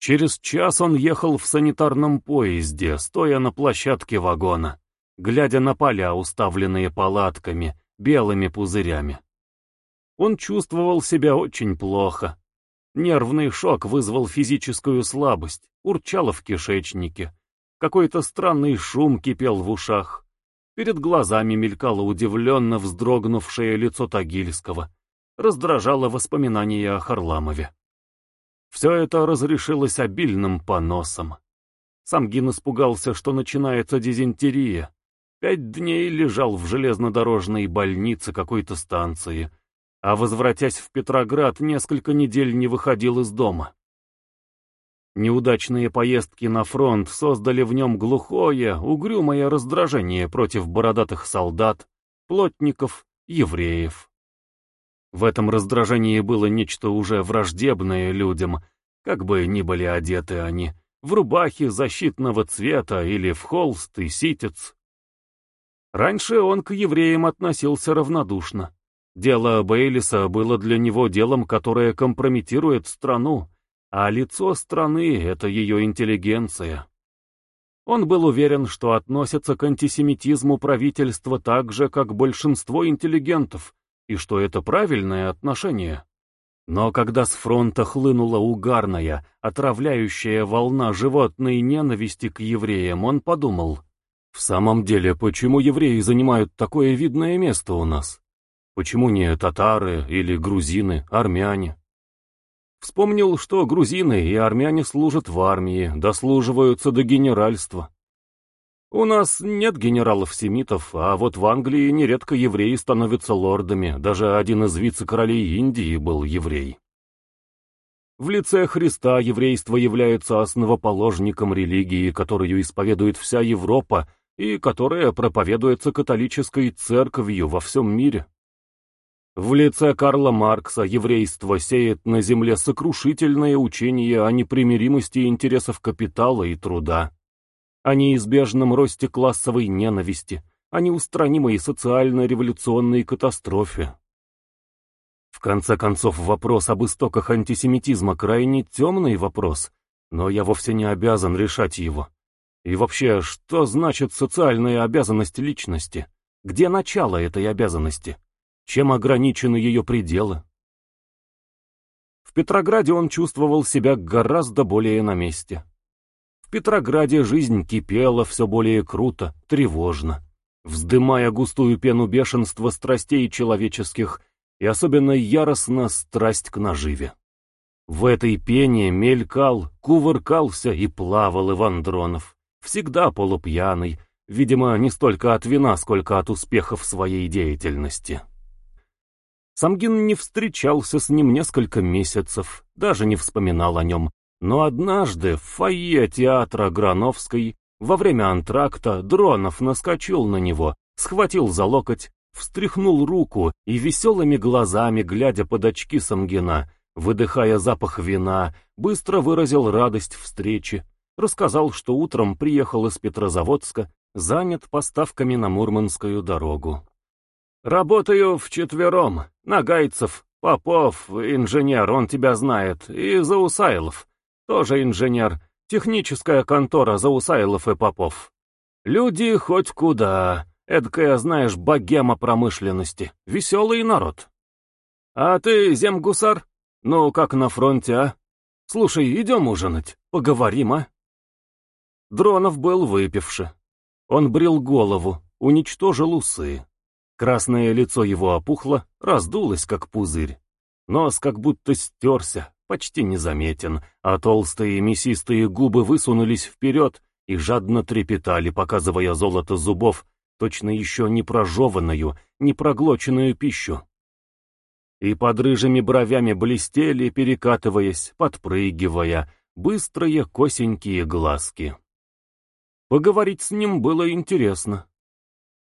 Через час он ехал в санитарном поезде, стоя на площадке вагона, глядя на поля, уставленные палатками, белыми пузырями. Он чувствовал себя очень плохо. Нервный шок вызвал физическую слабость, урчало в кишечнике. Какой-то странный шум кипел в ушах. Перед глазами мелькало удивленно вздрогнувшее лицо Тагильского. Раздражало воспоминание о Харламове. Все это разрешилось обильным поносом. Самгин испугался, что начинается дизентерия. Пять дней лежал в железнодорожной больнице какой-то станции, а, возвратясь в Петроград, несколько недель не выходил из дома. Неудачные поездки на фронт создали в нем глухое, угрюмое раздражение против бородатых солдат, плотников, евреев. В этом раздражении было нечто уже враждебное людям, как бы ни были одеты они, в рубахи защитного цвета или в холст и ситец. Раньше он к евреям относился равнодушно. Дело Бейлиса было для него делом, которое компрометирует страну, а лицо страны — это ее интеллигенция. Он был уверен, что относится к антисемитизму правительства так же, как большинство интеллигентов, и что это правильное отношение. Но когда с фронта хлынула угарная, отравляющая волна животной ненависти к евреям, он подумал, в самом деле, почему евреи занимают такое видное место у нас? Почему не татары или грузины, армяне? Вспомнил, что грузины и армяне служат в армии, дослуживаются до генеральства. У нас нет генералов-семитов, а вот в Англии нередко евреи становятся лордами, даже один из вице-королей Индии был еврей. В лице Христа еврейство является основоположником религии, которую исповедует вся Европа и которая проповедуется католической церковью во всем мире. В лице Карла Маркса еврейство сеет на земле сокрушительное учение о непримиримости интересов капитала и труда о неизбежном росте классовой ненависти, о неустранимой социально-революционной катастрофе. В конце концов, вопрос об истоках антисемитизма крайне темный вопрос, но я вовсе не обязан решать его. И вообще, что значит социальная обязанность личности? Где начало этой обязанности? Чем ограничены ее пределы? В Петрограде он чувствовал себя гораздо более на месте. Петрограде жизнь кипела все более круто, тревожно, вздымая густую пену бешенства страстей человеческих и особенно яростно страсть к наживе. В этой пене мелькал, кувыркался и плавал Иван Дронов, всегда полупьяный, видимо, не столько от вина, сколько от успехов своей деятельности. Самгин не встречался с ним несколько месяцев, даже не вспоминал о нем, но однажды в фойе театра Грановской во время антракта Дронов наскочил на него, схватил за локоть, встряхнул руку и веселыми глазами, глядя под очки Самгина, выдыхая запах вина, быстро выразил радость встречи, рассказал, что утром приехал из Петрозаводска, занят поставками на Мурманскую дорогу. «Работаю вчетвером. Нагайцев, Попов, инженер, он тебя знает, и Заусайлов. Тоже инженер. Техническая контора Заусайлов и Попов. Люди хоть куда. Эдкая, знаешь, богема промышленности. Веселый народ. А ты земгусар? Ну, как на фронте, а? Слушай, идем ужинать. Поговорим, а? Дронов был выпивший. Он брил голову, уничтожил усы. Красное лицо его опухло, раздулось, как пузырь. Нос как будто стерся, почти незаметен, а толстые мясистые губы высунулись вперед и жадно трепетали, показывая золото зубов, точно еще не прожеванную, не проглоченную пищу. И под рыжими бровями блестели, перекатываясь, подпрыгивая, быстрые косенькие глазки. Поговорить с ним было интересно.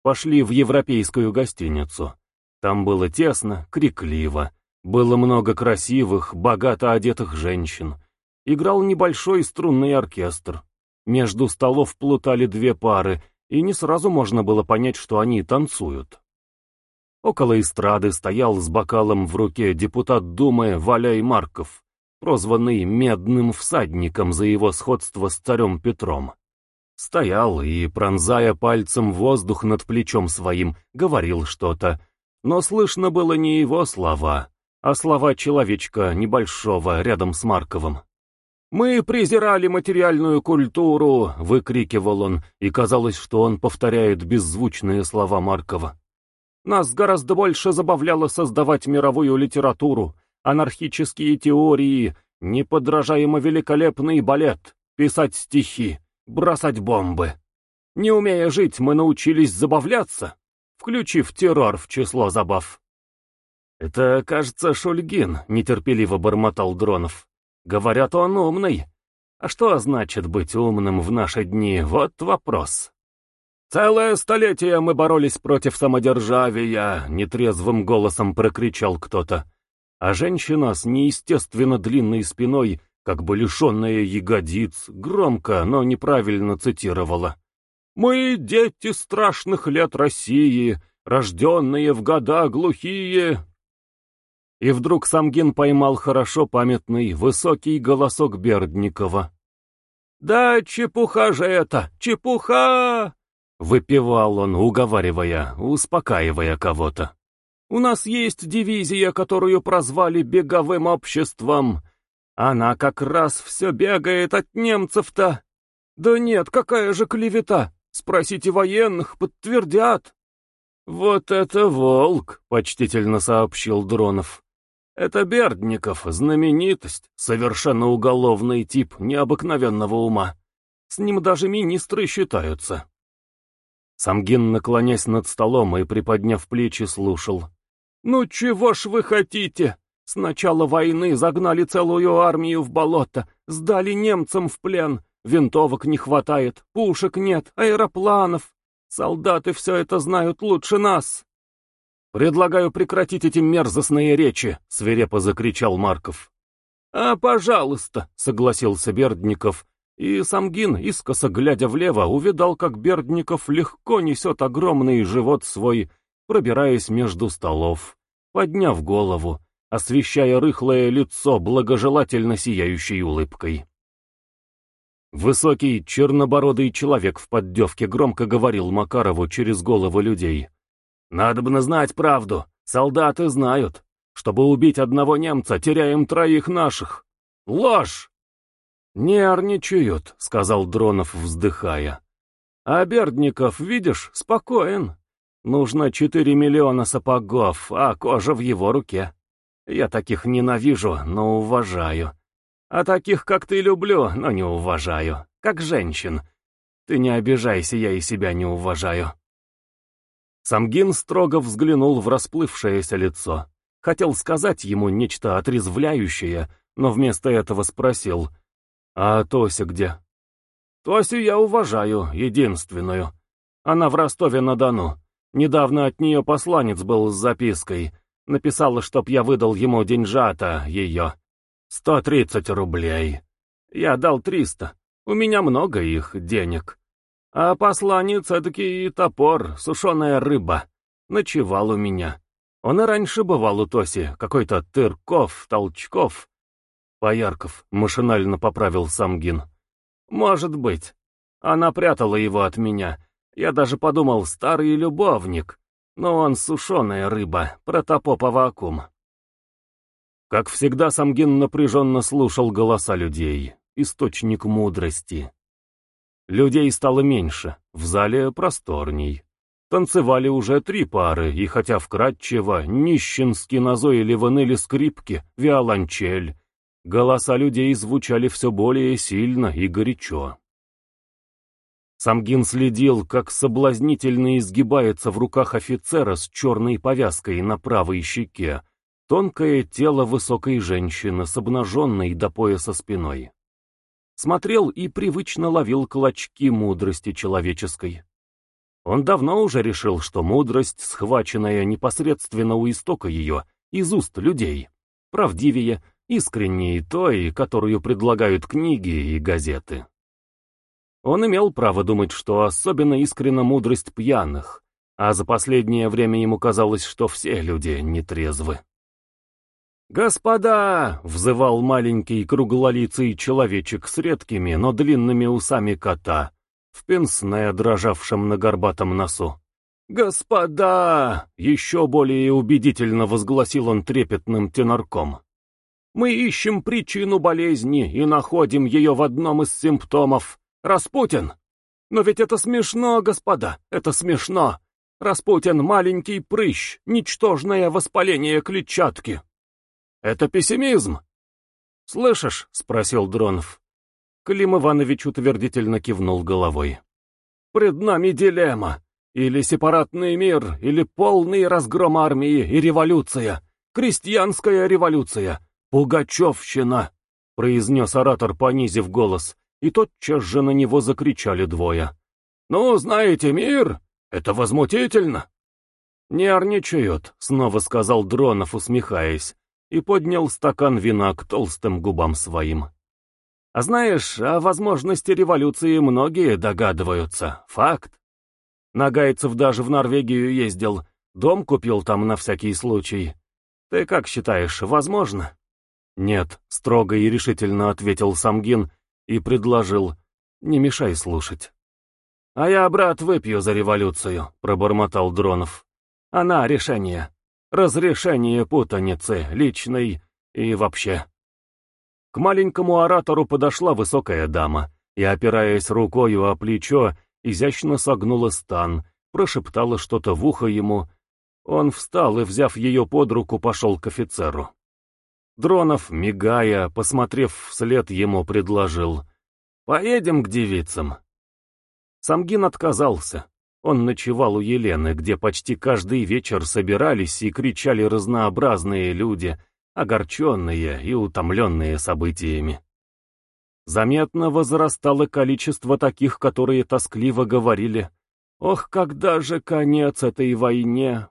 Пошли в европейскую гостиницу. Там было тесно, крикливо. Было много красивых, богато одетых женщин. Играл небольшой струнный оркестр. Между столов плутали две пары, и не сразу можно было понять, что они танцуют. Около эстрады стоял с бокалом в руке депутат Думы Валяй Марков. прозванный «Медным всадником» за его сходство с царем Петром. Стоял и, пронзая пальцем воздух над плечом своим, говорил что-то, но слышно было не его слова, а слова человечка небольшого рядом с Марковым. «Мы презирали материальную культуру!» — выкрикивал он, и казалось, что он повторяет беззвучные слова Маркова. «Нас гораздо больше забавляло создавать мировую литературу, анархические теории, неподражаемо великолепный балет, писать стихи, бросать бомбы. Не умея жить, мы научились забавляться, включив террор в число забав». «Это, кажется, Шульгин», — нетерпеливо бормотал Дронов. Говорят, он умный. А что значит быть умным в наши дни? Вот вопрос. «Целое столетие мы боролись против самодержавия!» — нетрезвым голосом прокричал кто-то. А женщина с неестественно длинной спиной, как бы лишенная ягодиц, громко, но неправильно цитировала. «Мы — дети страшных лет России, рожденные в года глухие, и вдруг Самгин поймал хорошо памятный, высокий голосок Бердникова. «Да чепуха же это! Чепуха!» Выпивал он, уговаривая, успокаивая кого-то. «У нас есть дивизия, которую прозвали беговым обществом. Она как раз все бегает от немцев-то. Да нет, какая же клевета! Спросите военных, подтвердят». «Вот это волк!» — почтительно сообщил Дронов. Это Бердников, знаменитость, совершенно уголовный тип необыкновенного ума. С ним даже министры считаются. Самгин, наклонясь над столом и приподняв плечи, слушал. «Ну чего ж вы хотите? С начала войны загнали целую армию в болото, сдали немцам в плен, винтовок не хватает, пушек нет, аэропланов. Солдаты все это знают лучше нас. «Предлагаю прекратить эти мерзостные речи», — свирепо закричал Марков. «А, пожалуйста», — согласился Бердников, и Самгин, искоса глядя влево, увидал, как Бердников легко несет огромный живот свой, пробираясь между столов, подняв голову, освещая рыхлое лицо благожелательно сияющей улыбкой. Высокий, чернобородый человек в поддевке громко говорил Макарову через голову людей. Надо бы знать правду. Солдаты знают. Чтобы убить одного немца, теряем троих наших. Ложь! Нервничают, сказал Дронов, вздыхая. А Бердников, видишь, спокоен. Нужно четыре миллиона сапогов, а кожа в его руке. Я таких ненавижу, но уважаю. А таких, как ты, люблю, но не уважаю. Как женщин. Ты не обижайся, я и себя не уважаю. Самгин строго взглянул в расплывшееся лицо. Хотел сказать ему нечто отрезвляющее, но вместо этого спросил, «А Тося где?» «Тосю я уважаю, единственную. Она в Ростове-на-Дону. Недавно от нее посланец был с запиской. Написала, чтоб я выдал ему деньжата ее. Сто тридцать рублей. Я дал триста. У меня много их денег. А посланец эдакий топор, сушеная рыба. Ночевал у меня. Он и раньше бывал у Тоси, какой-то Тырков, Толчков. Поярков машинально поправил Самгин. Может быть. Она прятала его от меня. Я даже подумал, старый любовник. Но он сушеная рыба, протопопа вакуум. Как всегда, Самгин напряженно слушал голоса людей, источник мудрости. Людей стало меньше, в зале просторней. Танцевали уже три пары, и хотя вкрадчиво, нищенски назойливо ныли скрипки, виолончель, голоса людей звучали все более сильно и горячо. Самгин следил, как соблазнительно изгибается в руках офицера с черной повязкой на правой щеке тонкое тело высокой женщины с обнаженной до пояса спиной смотрел и привычно ловил клочки мудрости человеческой. Он давно уже решил, что мудрость, схваченная непосредственно у истока ее, из уст людей, правдивее, искреннее той, которую предлагают книги и газеты. Он имел право думать, что особенно искренна мудрость пьяных, а за последнее время ему казалось, что все люди нетрезвы. «Господа!» — взывал маленький круглолицый человечек с редкими, но длинными усами кота, в пенсне, дрожавшем на горбатом носу. «Господа!» — еще более убедительно возгласил он трепетным тенорком. «Мы ищем причину болезни и находим ее в одном из симптомов. Распутин! Но ведь это смешно, господа, это смешно! Распутин — маленький прыщ, ничтожное воспаление клетчатки!» Это пессимизм. «Слышишь?» — спросил Дронов. Клим Иванович утвердительно кивнул головой. «Пред нами дилемма. Или сепаратный мир, или полный разгром армии и революция. Крестьянская революция. Пугачевщина!» — произнес оратор, понизив голос, и тотчас же на него закричали двое. «Ну, знаете, мир? Это возмутительно!» «Нервничают», — снова сказал Дронов, усмехаясь и поднял стакан вина к толстым губам своим. А знаешь, о возможности революции многие догадываются. Факт. Нагайцев даже в Норвегию ездил, дом купил там на всякий случай. Ты как считаешь, возможно? Нет, строго и решительно ответил Самгин и предложил, не мешай слушать. А я, брат, выпью за революцию, пробормотал Дронов. Она решение. Разрешение путаницы, личной и вообще. К маленькому оратору подошла высокая дама и, опираясь рукою о плечо, изящно согнула стан, прошептала что-то в ухо ему. Он встал и, взяв ее под руку, пошел к офицеру. Дронов, мигая, посмотрев вслед ему, предложил. «Поедем к девицам». Самгин отказался. Он ночевал у Елены, где почти каждый вечер собирались и кричали разнообразные люди, огорченные и утомленные событиями. Заметно возрастало количество таких, которые тоскливо говорили «Ох, когда же конец этой войне?»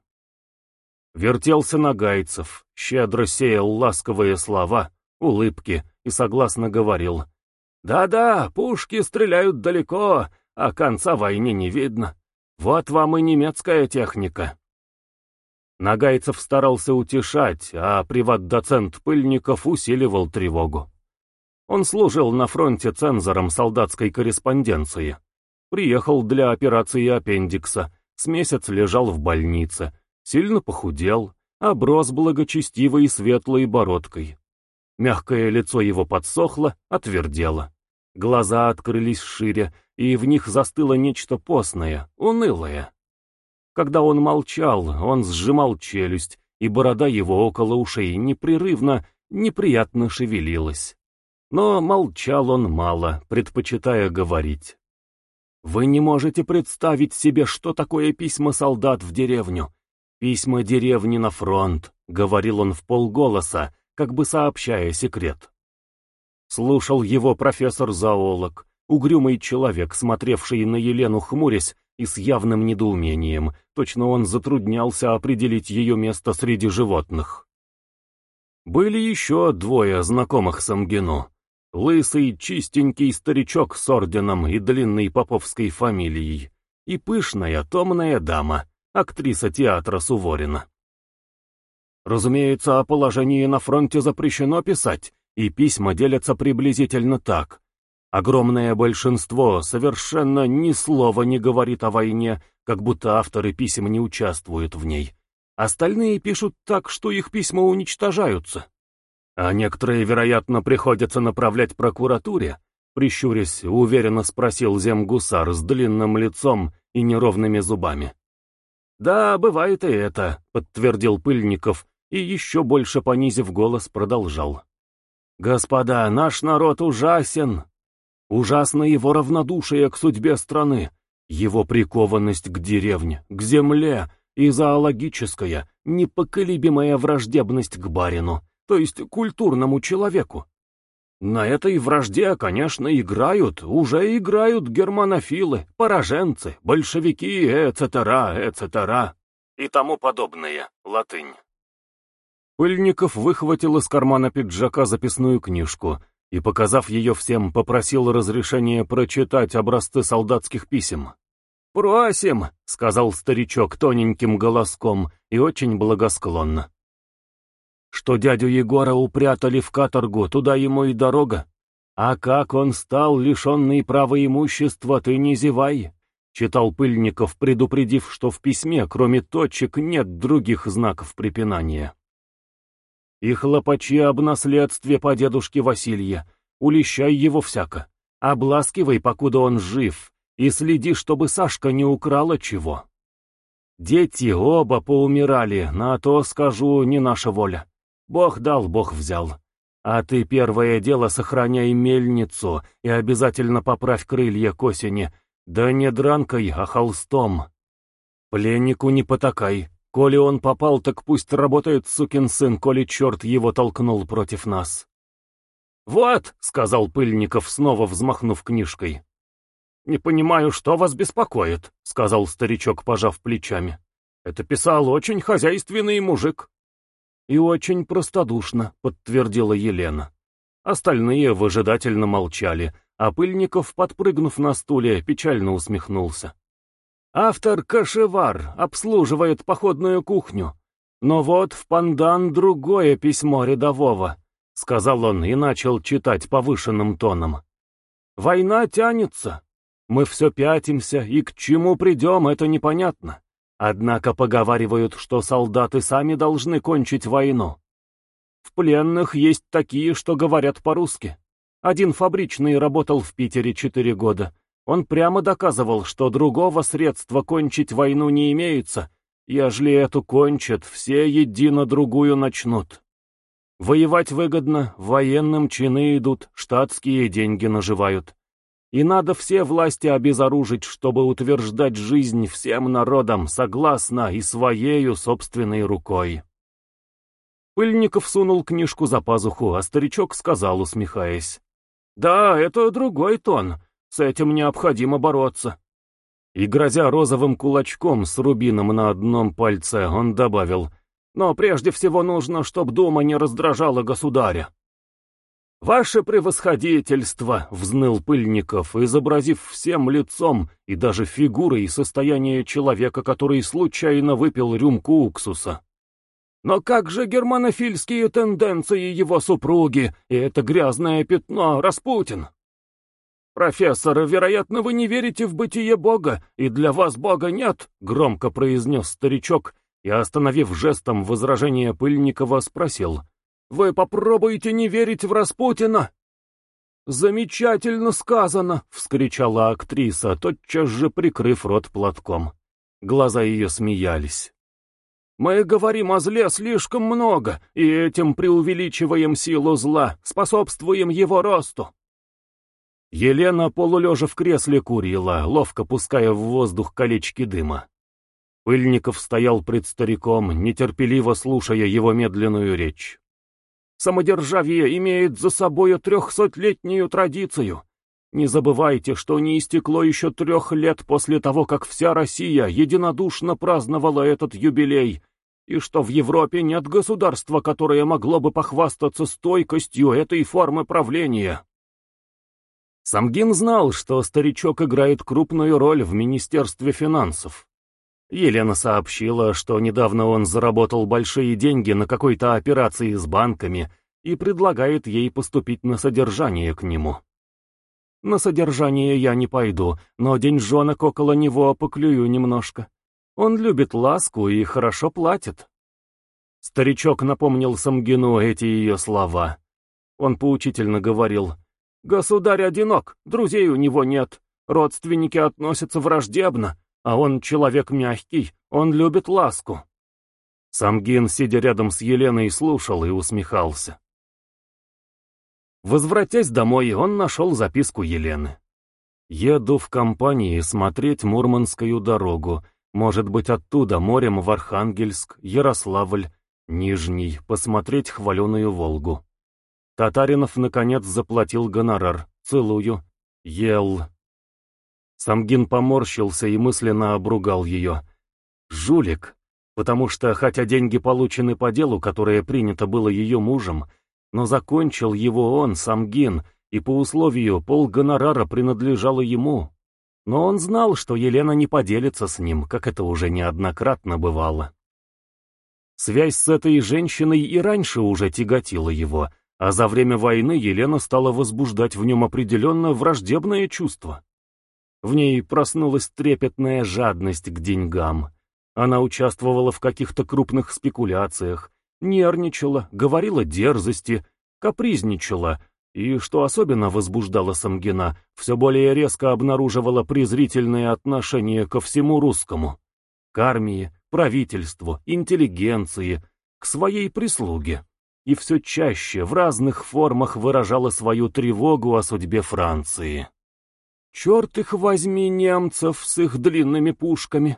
Вертелся Нагайцев, щедро сеял ласковые слова, улыбки и согласно говорил «Да-да, пушки стреляют далеко, а конца войне не видно. Вот вам и немецкая техника. Нагайцев старался утешать, а приват-доцент Пыльников усиливал тревогу. Он служил на фронте цензором солдатской корреспонденции. Приехал для операции аппендикса, с месяц лежал в больнице, сильно похудел, оброс благочестивой и светлой бородкой. Мягкое лицо его подсохло, отвердело. Глаза открылись шире, и в них застыло нечто постное, унылое. Когда он молчал, он сжимал челюсть, и борода его около ушей непрерывно, неприятно шевелилась. Но молчал он мало, предпочитая говорить. Вы не можете представить себе, что такое письма солдат в деревню. Письма деревни на фронт, — говорил он в полголоса, как бы сообщая секрет. Слушал его профессор-зоолог, Угрюмый человек, смотревший на Елену хмурясь и с явным недоумением, точно он затруднялся определить ее место среди животных. Были еще двое знакомых Самгину. Лысый, чистенький старичок с орденом и длинной поповской фамилией, и пышная, томная дама, актриса театра Суворина. Разумеется, о положении на фронте запрещено писать, и письма делятся приблизительно так. Огромное большинство совершенно ни слова не говорит о войне, как будто авторы писем не участвуют в ней. Остальные пишут так, что их письма уничтожаются. А некоторые, вероятно, приходится направлять прокуратуре, прищурясь, уверенно спросил земгусар с длинным лицом и неровными зубами. «Да, бывает и это», — подтвердил Пыльников и, еще больше понизив голос, продолжал. «Господа, наш народ ужасен, Ужасно его равнодушие к судьбе страны, его прикованность к деревне, к земле и зоологическая, непоколебимая враждебность к барину, то есть культурному человеку. На этой вражде, конечно, играют, уже играют германофилы, пораженцы, большевики, эцетера, эцетера и тому подобное, латынь. Пыльников выхватил из кармана пиджака записную книжку и, показав ее всем, попросил разрешения прочитать образцы солдатских писем. «Просим!» — сказал старичок тоненьким голоском и очень благосклонно. что дядю Егора упрятали в каторгу, туда ему и дорога. А как он стал лишенный права имущества, ты не зевай. Читал Пыльников, предупредив, что в письме, кроме точек, нет других знаков препинания. И хлопачи об наследстве по дедушке Василия, улещай его всяко, обласкивай, покуда он жив, и следи, чтобы Сашка не украла чего. Дети оба поумирали, на то, скажу, не наша воля. Бог дал, Бог взял. А ты первое дело сохраняй мельницу и обязательно поправь крылья к осени, да не дранкой, а холстом. Пленнику не потакай. Коли он попал, так пусть работает сукин сын, коли черт его толкнул против нас. «Вот», — сказал Пыльников, снова взмахнув книжкой. «Не понимаю, что вас беспокоит», — сказал старичок, пожав плечами. «Это писал очень хозяйственный мужик». «И очень простодушно», — подтвердила Елена. Остальные выжидательно молчали, а Пыльников, подпрыгнув на стуле, печально усмехнулся. «Автор Кашевар обслуживает походную кухню. Но вот в пандан другое письмо рядового», — сказал он и начал читать повышенным тоном. «Война тянется, мы все пятимся, и к чему придем, это непонятно. Однако поговаривают, что солдаты сами должны кончить войну. В пленных есть такие, что говорят по-русски. Один фабричный работал в Питере четыре года. Он прямо доказывал, что другого средства кончить войну не имеется, ежели эту кончат, все едино другую начнут. Воевать выгодно, военным чины идут, штатские деньги наживают. И надо все власти обезоружить, чтобы утверждать жизнь всем народам согласно и своею собственной рукой. Пыльников сунул книжку за пазуху, а старичок сказал, усмехаясь. «Да, это другой тон, с этим необходимо бороться». И, грозя розовым кулачком с рубином на одном пальце, он добавил, «Но прежде всего нужно, чтоб дума не раздражала государя». «Ваше превосходительство!» — взныл Пыльников, изобразив всем лицом и даже фигурой состояние человека, который случайно выпил рюмку уксуса. «Но как же германофильские тенденции его супруги и это грязное пятно Распутин?» «Профессор, вероятно, вы не верите в бытие Бога, и для вас Бога нет», — громко произнес старичок и, остановив жестом возражение Пыльникова, спросил — вы попробуйте не верить в Распутина!» «Замечательно сказано!» — вскричала актриса, тотчас же прикрыв рот платком. Глаза ее смеялись. «Мы говорим о зле слишком много, и этим преувеличиваем силу зла, способствуем его росту». Елена полулежа в кресле курила, ловко пуская в воздух колечки дыма. Пыльников стоял пред стариком, нетерпеливо слушая его медленную речь. Самодержавие имеет за собою трехсотлетнюю традицию. Не забывайте, что не истекло еще трех лет после того, как вся Россия единодушно праздновала этот юбилей, и что в Европе нет государства, которое могло бы похвастаться стойкостью этой формы правления. Самгин знал, что старичок играет крупную роль в Министерстве финансов. Елена сообщила, что недавно он заработал большие деньги на какой-то операции с банками и предлагает ей поступить на содержание к нему. На содержание я не пойду, но деньжонок около него поклюю немножко. Он любит ласку и хорошо платит. Старичок напомнил Самгину эти ее слова. Он поучительно говорил, «Государь одинок, друзей у него нет, родственники относятся враждебно, а он человек мягкий, он любит ласку. Самгин, сидя рядом с Еленой, слушал и усмехался. Возвратясь домой, он нашел записку Елены. «Еду в компании смотреть Мурманскую дорогу, может быть, оттуда морем в Архангельск, Ярославль, Нижний, посмотреть хваленую Волгу». Татаринов, наконец, заплатил гонорар. Целую. Ел. Самгин поморщился и мысленно обругал ее. «Жулик!» Потому что, хотя деньги получены по делу, которое принято было ее мужем, но закончил его он, Самгин, и по условию пол гонорара принадлежало ему. Но он знал, что Елена не поделится с ним, как это уже неоднократно бывало. Связь с этой женщиной и раньше уже тяготила его, а за время войны Елена стала возбуждать в нем определенно враждебное чувство. В ней проснулась трепетная жадность к деньгам. Она участвовала в каких-то крупных спекуляциях, нервничала, говорила дерзости, капризничала, и, что особенно возбуждало Самгина, все более резко обнаруживала презрительное отношение ко всему русскому, к армии, правительству, интеллигенции, к своей прислуге, и все чаще в разных формах выражала свою тревогу о судьбе Франции. «Черт их возьми, немцев с их длинными пушками!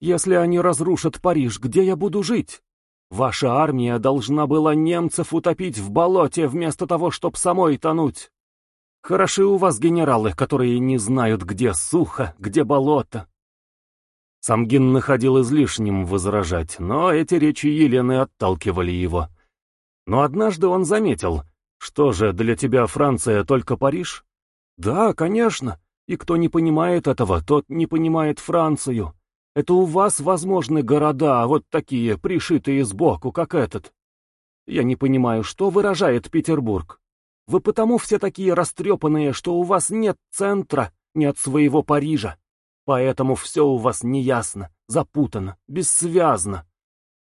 Если они разрушат Париж, где я буду жить? Ваша армия должна была немцев утопить в болоте, вместо того, чтобы самой тонуть. Хороши у вас генералы, которые не знают, где сухо, где болото. Самгин находил излишним возражать, но эти речи Елены отталкивали его. Но однажды он заметил, что же, для тебя Франция только Париж? Да, конечно, и кто не понимает этого, тот не понимает Францию. Это у вас возможны города, вот такие, пришитые сбоку, как этот. Я не понимаю, что выражает Петербург. Вы потому все такие растрепанные, что у вас нет центра, нет своего Парижа. Поэтому все у вас неясно, запутано, бессвязно.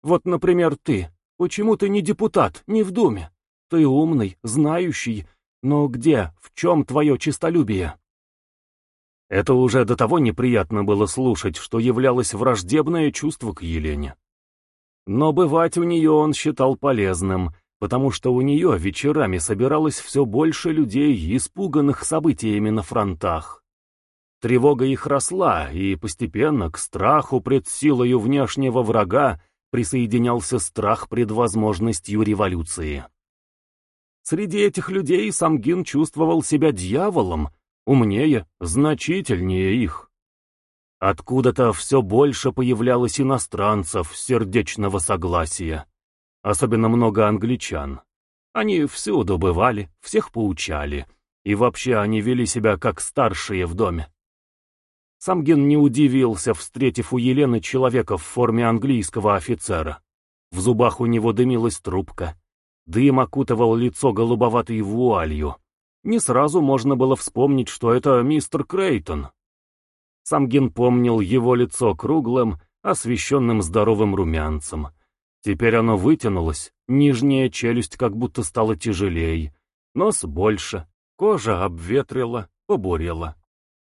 Вот, например, ты. Почему ты не депутат, не в Думе? Ты умный, знающий, но где, в чем твое честолюбие? Это уже до того неприятно было слушать, что являлось враждебное чувство к Елене. Но бывать у нее он считал полезным, потому что у нее вечерами собиралось все больше людей, испуганных событиями на фронтах. Тревога их росла, и постепенно к страху пред силою внешнего врага присоединялся страх пред возможностью революции. Среди этих людей Самгин чувствовал себя дьяволом, умнее, значительнее их. Откуда-то все больше появлялось иностранцев сердечного согласия. Особенно много англичан. Они всюду бывали, всех поучали, и вообще они вели себя как старшие в доме. Самген не удивился, встретив у Елены человека в форме английского офицера. В зубах у него дымилась трубка. Дым окутывал лицо голубоватой вуалью. Не сразу можно было вспомнить, что это мистер Крейтон. Самгин помнил его лицо круглым, освещенным здоровым румянцем. Теперь оно вытянулось, нижняя челюсть как будто стала тяжелее, нос больше, кожа обветрила, побурела.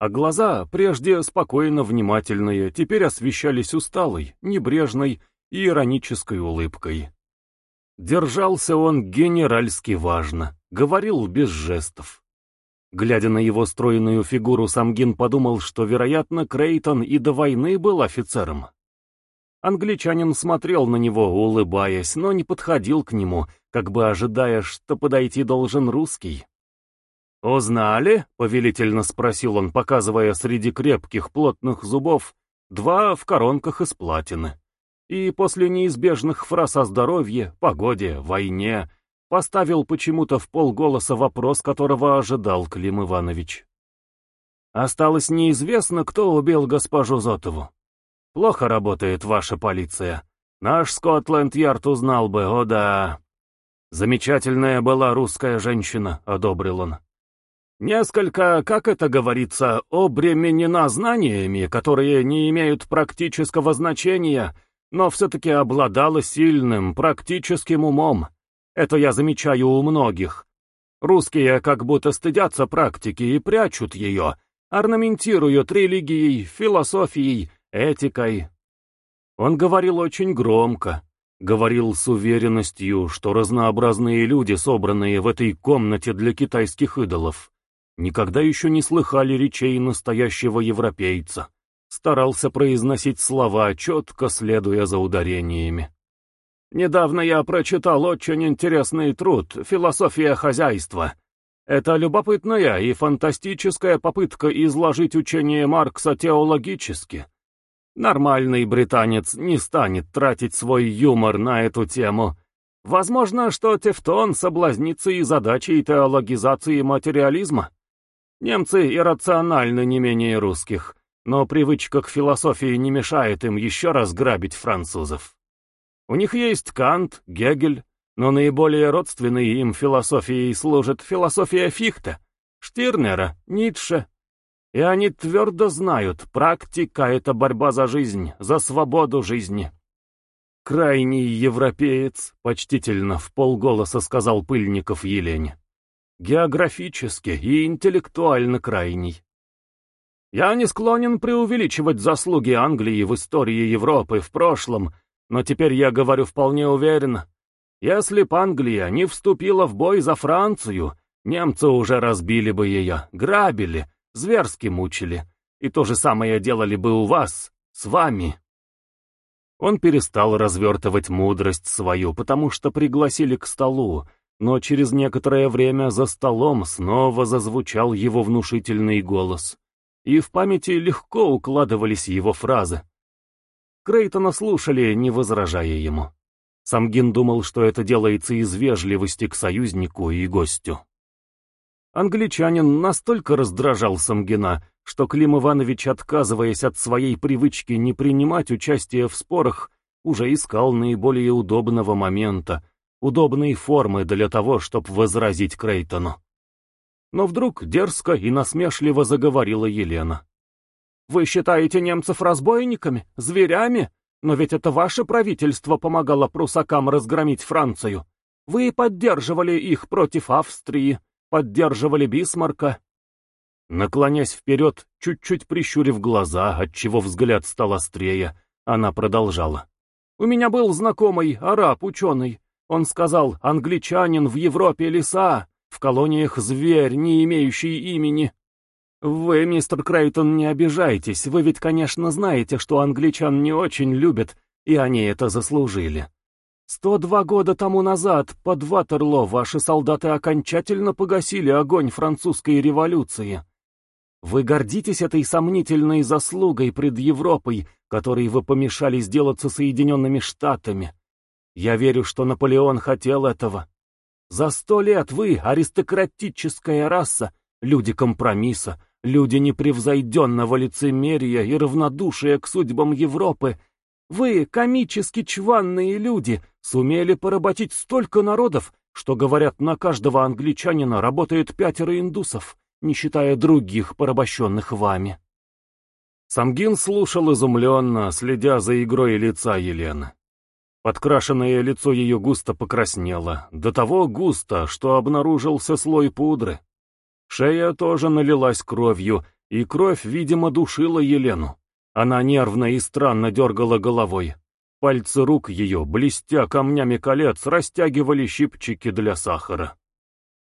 А глаза, прежде спокойно внимательные, теперь освещались усталой, небрежной и иронической улыбкой. Держался он генеральски важно, говорил без жестов. Глядя на его стройную фигуру, Самгин подумал, что, вероятно, Крейтон и до войны был офицером. Англичанин смотрел на него, улыбаясь, но не подходил к нему, как бы ожидая, что подойти должен русский. «Узнали?» — повелительно спросил он, показывая среди крепких плотных зубов два в коронках из платины. И после неизбежных фраз о здоровье, погоде, войне поставил почему-то в полголоса вопрос, которого ожидал Клим Иванович. «Осталось неизвестно, кто убил госпожу Зотову. Плохо работает ваша полиция. Наш Скотленд-Ярд узнал бы, о да. Замечательная была русская женщина», — одобрил он. Несколько, как это говорится, обременена знаниями, которые не имеют практического значения, но все-таки обладала сильным практическим умом. Это я замечаю у многих. Русские как будто стыдятся практики и прячут ее, орнаментируют религией, философией, этикой. Он говорил очень громко, говорил с уверенностью, что разнообразные люди, собранные в этой комнате для китайских идолов, Никогда еще не слыхали речей настоящего европейца. Старался произносить слова, четко следуя за ударениями. Недавно я прочитал очень интересный труд «Философия хозяйства». Это любопытная и фантастическая попытка изложить учение Маркса теологически. Нормальный британец не станет тратить свой юмор на эту тему. Возможно, что Тевтон соблазнится и задачей теологизации материализма. Немцы иррациональны не менее русских, но привычка к философии не мешает им еще раз грабить французов. У них есть Кант, Гегель, но наиболее родственной им философией служит философия Фихте, Штирнера, Ницше. И они твердо знают, практика — это борьба за жизнь, за свободу жизни. «Крайний европеец», — почтительно в полголоса сказал Пыльников Елене. «Географически и интеллектуально крайний. Я не склонен преувеличивать заслуги Англии в истории Европы в прошлом, но теперь я говорю вполне уверенно. Если б Англия не вступила в бой за Францию, немцы уже разбили бы ее, грабили, зверски мучили. И то же самое делали бы у вас, с вами. Он перестал развертывать мудрость свою, потому что пригласили к столу, но через некоторое время за столом снова зазвучал его внушительный голос, и в памяти легко укладывались его фразы. Крейтона слушали, не возражая ему. Самгин думал, что это делается из вежливости к союзнику и гостю. Англичанин настолько раздражал Самгина, что Клим Иванович, отказываясь от своей привычки не принимать участие в спорах, уже искал наиболее удобного момента, удобной формы для того, чтобы возразить Крейтону. Но вдруг дерзко и насмешливо заговорила Елена. «Вы считаете немцев разбойниками, зверями? Но ведь это ваше правительство помогало прусакам разгромить Францию. Вы поддерживали их против Австрии, поддерживали Бисмарка, Наклонясь вперед, чуть-чуть прищурив глаза, отчего взгляд стал острее, она продолжала. «У меня был знакомый, араб, ученый. Он сказал, англичанин в Европе леса, в колониях зверь, не имеющий имени. Вы, мистер Крейтон, не обижайтесь, вы ведь, конечно, знаете, что англичан не очень любят, и они это заслужили. Сто два года тому назад под Ватерло ваши солдаты окончательно погасили огонь французской революции. Вы гордитесь этой сомнительной заслугой пред Европой, которой вы помешали сделаться Соединенными Штатами. Я верю, что Наполеон хотел этого. За сто лет вы, аристократическая раса, люди компромисса, люди непревзойденного лицемерия и равнодушия к судьбам Европы, вы, комически чванные люди, сумели поработить столько народов, что, говорят, на каждого англичанина работает пятеро индусов не считая других, порабощенных вами. Самгин слушал изумленно, следя за игрой лица Елены. Подкрашенное лицо ее густо покраснело, до того густо, что обнаружился слой пудры. Шея тоже налилась кровью, и кровь, видимо, душила Елену. Она нервно и странно дергала головой. Пальцы рук ее, блестя камнями колец, растягивали щипчики для сахара.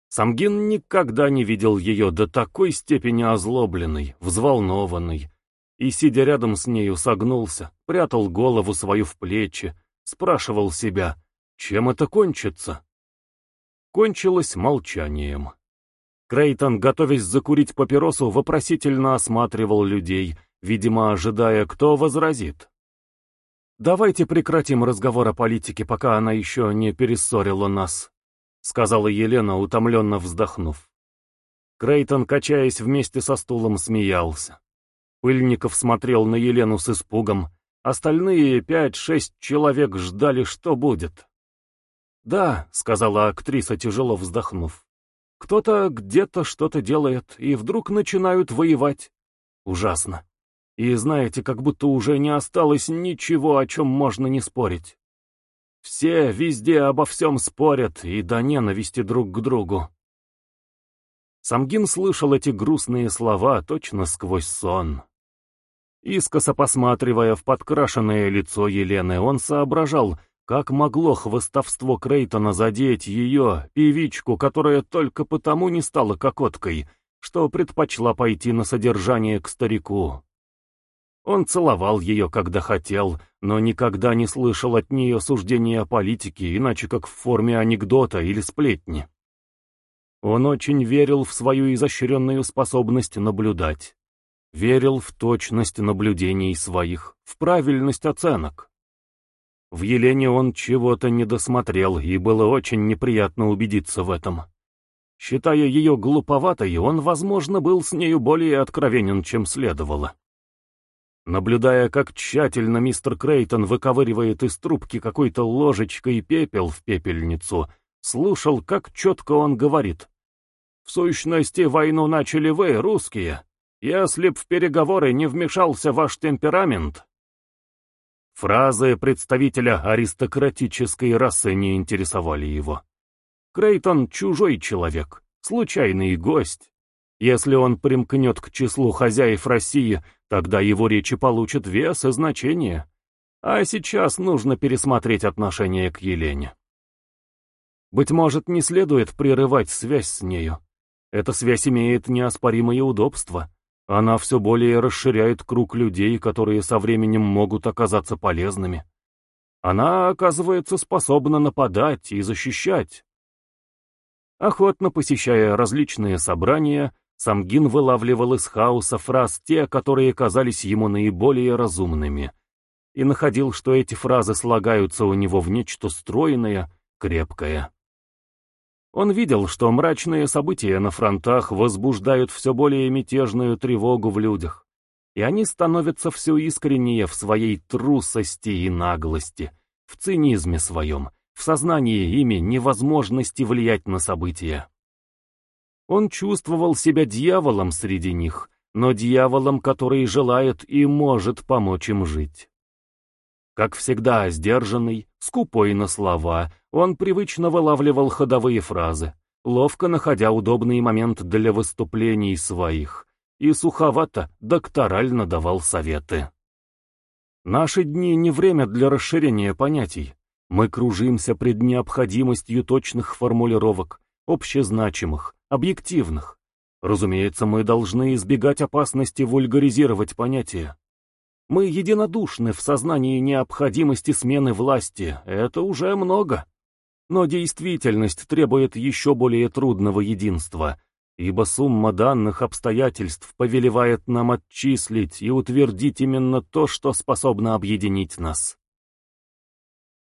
Самгин никогда не видел ее до такой степени озлобленной, взволнованной, и, сидя рядом с нею, согнулся, прятал голову свою в плечи, спрашивал себя, чем это кончится? Кончилось молчанием. Крейтон, готовясь закурить папиросу, вопросительно осматривал людей, видимо, ожидая, кто возразит. «Давайте прекратим разговор о политике, пока она еще не перессорила нас», — сказала Елена, утомленно вздохнув. Крейтон, качаясь вместе со стулом, смеялся. Пыльников смотрел на Елену с испугом. Остальные пять-шесть человек ждали, что будет. «Да», — сказала актриса, тяжело вздохнув. «Кто-то где-то что-то делает, и вдруг начинают воевать. Ужасно. И знаете, как будто уже не осталось ничего, о чем можно не спорить. Все везде обо всем спорят и до ненависти друг к другу. Самгин слышал эти грустные слова точно сквозь сон. Искоса посматривая в подкрашенное лицо Елены, он соображал, как могло хвостовство Крейтона задеть ее, певичку, которая только потому не стала кокоткой, что предпочла пойти на содержание к старику. Он целовал ее, когда хотел, но никогда не слышал от нее суждения о политике, иначе как в форме анекдота или сплетни. Он очень верил в свою изощренную способность наблюдать. Верил в точность наблюдений своих, в правильность оценок. В Елене он чего-то не досмотрел, и было очень неприятно убедиться в этом. Считая ее глуповатой, он, возможно, был с нею более откровенен, чем следовало. Наблюдая, как тщательно мистер Крейтон выковыривает из трубки какой-то ложечкой пепел в пепельницу, слушал, как четко он говорит. «В сущности, войну начали вы, русские. Если б в переговоры не вмешался ваш темперамент...» Фразы представителя аристократической расы не интересовали его. Крейтон — чужой человек, случайный гость. Если он примкнет к числу хозяев России, тогда его речи получат вес и значение. А сейчас нужно пересмотреть отношение к Елене. Быть может, не следует прерывать связь с нею. Эта связь имеет неоспоримые удобства. Она все более расширяет круг людей, которые со временем могут оказаться полезными. Она, оказывается, способна нападать и защищать. Охотно посещая различные собрания, Самгин вылавливал из хаоса фраз те, которые казались ему наиболее разумными, и находил, что эти фразы слагаются у него в нечто стройное, крепкое. Он видел, что мрачные события на фронтах возбуждают все более мятежную тревогу в людях, и они становятся все искреннее в своей трусости и наглости, в цинизме своем, в сознании ими невозможности влиять на события. Он чувствовал себя дьяволом среди них, но дьяволом, который желает и может помочь им жить. Как всегда сдержанный, скупой на слова, он привычно вылавливал ходовые фразы, ловко находя удобный момент для выступлений своих, и суховато, докторально давал советы. Наши дни не время для расширения понятий. Мы кружимся пред необходимостью точных формулировок, общезначимых, объективных. Разумеется, мы должны избегать опасности вульгаризировать понятия. Мы единодушны в сознании необходимости смены власти, это уже много. Но действительность требует еще более трудного единства, ибо сумма данных обстоятельств повелевает нам отчислить и утвердить именно то, что способно объединить нас.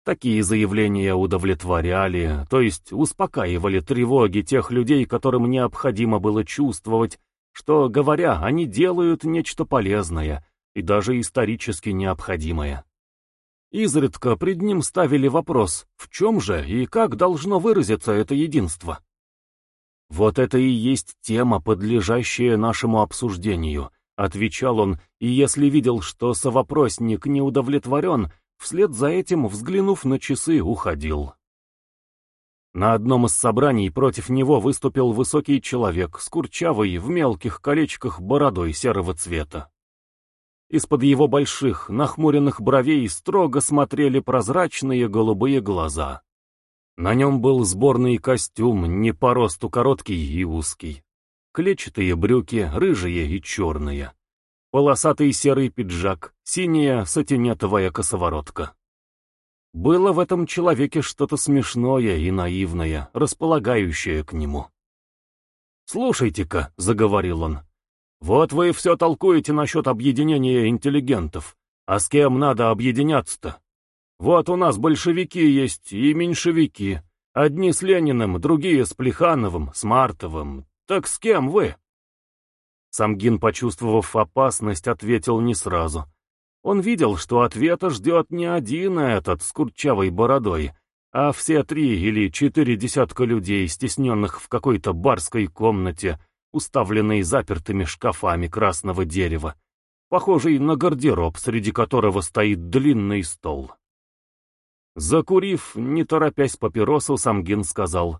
Такие заявления удовлетворяли, то есть успокаивали тревоги тех людей, которым необходимо было чувствовать, что, говоря, они делают нечто полезное и даже исторически необходимое. Изредка пред ним ставили вопрос, в чем же и как должно выразиться это единство. «Вот это и есть тема, подлежащая нашему обсуждению», — отвечал он, и если видел, что совопросник не удовлетворен, вслед за этим, взглянув на часы, уходил. На одном из собраний против него выступил высокий человек с курчавой в мелких колечках бородой серого цвета. Из-под его больших, нахмуренных бровей строго смотрели прозрачные голубые глаза. На нем был сборный костюм, не по росту короткий и узкий. Клетчатые брюки, рыжие и черные полосатый серый пиджак, синяя сатинетовая косоворотка. Было в этом человеке что-то смешное и наивное, располагающее к нему. «Слушайте-ка», — заговорил он, — «вот вы все толкуете насчет объединения интеллигентов. А с кем надо объединяться-то? Вот у нас большевики есть и меньшевики. Одни с Лениным, другие с Плехановым, с Мартовым. Так с кем вы?» Самгин, почувствовав опасность, ответил не сразу. Он видел, что ответа ждет не один этот с курчавой бородой, а все три или четыре десятка людей, стесненных в какой-то барской комнате, уставленной запертыми шкафами красного дерева, похожий на гардероб, среди которого стоит длинный стол. Закурив, не торопясь папиросу, Самгин сказал,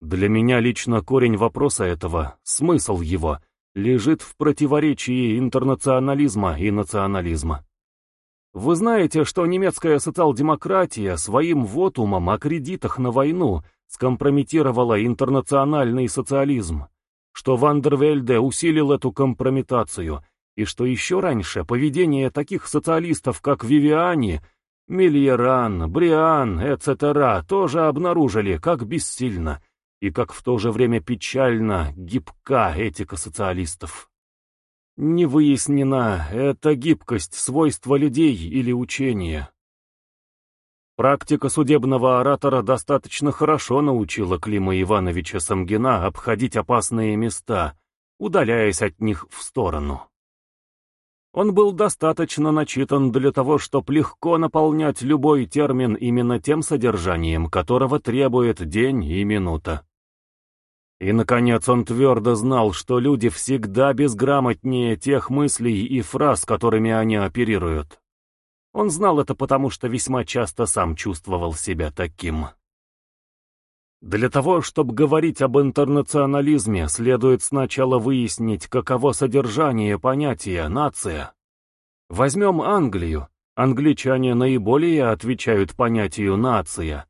«Для меня лично корень вопроса этого, смысл его — лежит в противоречии интернационализма и национализма. Вы знаете, что немецкая социал-демократия своим вотумом о кредитах на войну скомпрометировала интернациональный социализм, что Вандервельде усилил эту компрометацию, и что еще раньше поведение таких социалистов, как Вивиани, Мильеран, Бриан, etc., тоже обнаружили, как бессильно, и как в то же время печально гибка этика социалистов. Не выяснена, это гибкость свойства людей или учения. Практика судебного оратора достаточно хорошо научила Клима Ивановича Самгина обходить опасные места, удаляясь от них в сторону. Он был достаточно начитан для того, чтобы легко наполнять любой термин именно тем содержанием, которого требует день и минута. И, наконец, он твердо знал, что люди всегда безграмотнее тех мыслей и фраз, которыми они оперируют. Он знал это потому, что весьма часто сам чувствовал себя таким. Для того, чтобы говорить об интернационализме, следует сначала выяснить, каково содержание понятия «нация». Возьмем Англию. Англичане наиболее отвечают понятию «нация»,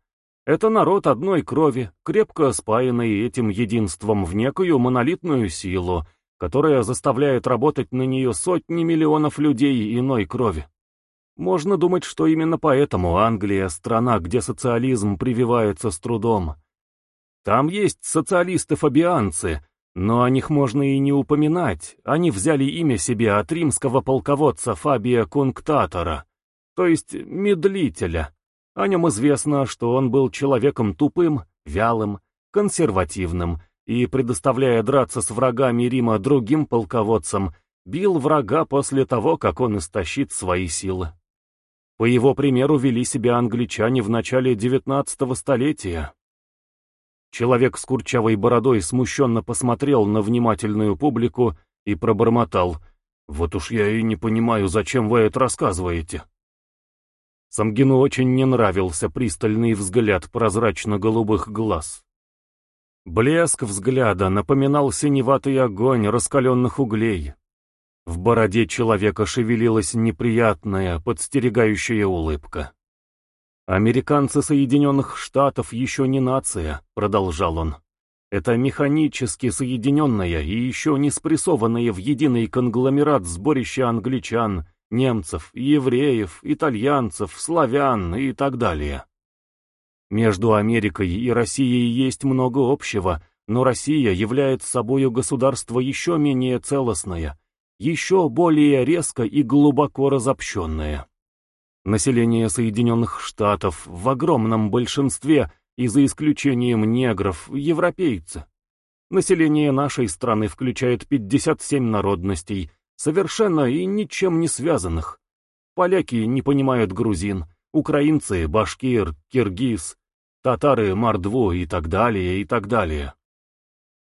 это народ одной крови, крепко спаянный этим единством в некую монолитную силу, которая заставляет работать на нее сотни миллионов людей иной крови. Можно думать, что именно поэтому Англия — страна, где социализм прививается с трудом. Там есть социалисты-фабианцы, но о них можно и не упоминать, они взяли имя себе от римского полководца Фабия Кунктатора, то есть медлителя, о нем известно, что он был человеком тупым, вялым, консервативным и, предоставляя драться с врагами Рима другим полководцам, бил врага после того, как он истощит свои силы. По его примеру вели себя англичане в начале XIX столетия. Человек с курчавой бородой смущенно посмотрел на внимательную публику и пробормотал. «Вот уж я и не понимаю, зачем вы это рассказываете». Самгину очень не нравился пристальный взгляд прозрачно-голубых глаз. Блеск взгляда напоминал синеватый огонь раскаленных углей. В бороде человека шевелилась неприятная, подстерегающая улыбка. «Американцы Соединенных Штатов еще не нация», — продолжал он. «Это механически соединенная и еще не спрессованная в единый конгломерат сборища англичан, немцев, евреев, итальянцев, славян и так далее. Между Америкой и Россией есть много общего, но Россия является собою государство еще менее целостное, еще более резко и глубоко разобщенное. Население Соединенных Штатов в огромном большинстве, и за исключением негров, европейцы. Население нашей страны включает 57 народностей, совершенно и ничем не связанных. Поляки не понимают грузин, украинцы — башкир, киргиз, татары — мордву и так далее, и так далее.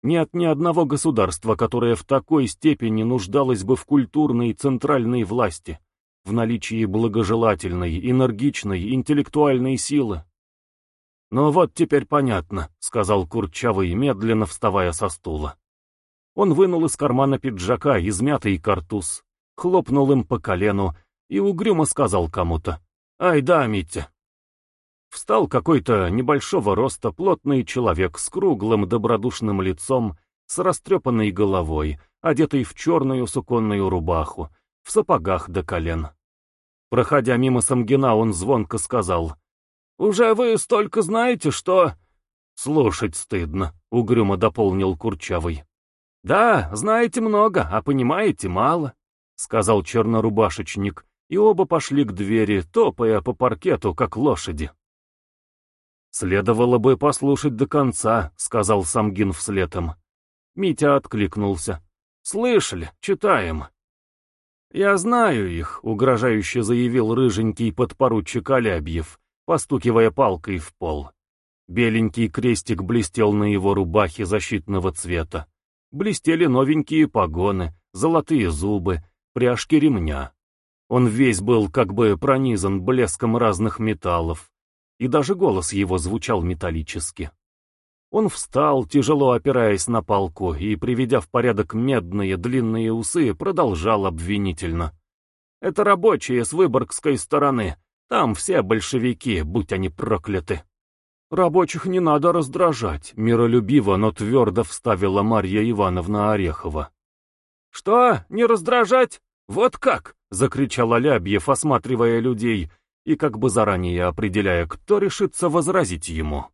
Нет ни одного государства, которое в такой степени нуждалось бы в культурной центральной власти, в наличии благожелательной, энергичной, интеллектуальной силы. «Ну вот теперь понятно», — сказал Курчавый, медленно вставая со стула. Он вынул из кармана пиджака измятый картуз, хлопнул им по колену и угрюмо сказал кому-то «Ай да, Митя». Встал какой-то небольшого роста плотный человек с круглым добродушным лицом, с растрепанной головой, одетый в черную суконную рубаху, в сапогах до колен. Проходя мимо Самгина, он звонко сказал «Уже вы столько знаете, что...» «Слушать стыдно», — угрюмо дополнил Курчавый. «Да, знаете много, а понимаете мало», — сказал чернорубашечник, и оба пошли к двери, топая по паркету, как лошади. «Следовало бы послушать до конца», — сказал Самгин вслед им. Митя откликнулся. «Слышали, читаем». «Я знаю их», — угрожающе заявил рыженький подпоручик Алябьев, постукивая палкой в пол. Беленький крестик блестел на его рубахе защитного цвета. Блестели новенькие погоны, золотые зубы, пряжки ремня. Он весь был как бы пронизан блеском разных металлов, и даже голос его звучал металлически. Он встал, тяжело опираясь на палку, и, приведя в порядок медные длинные усы, продолжал обвинительно. «Это рабочие с Выборгской стороны. Там все большевики, будь они прокляты». «Рабочих не надо раздражать», — миролюбиво, но твердо вставила Марья Ивановна Орехова. «Что, не раздражать? Вот как?» — закричал Алябьев, осматривая людей и как бы заранее определяя, кто решится возразить ему.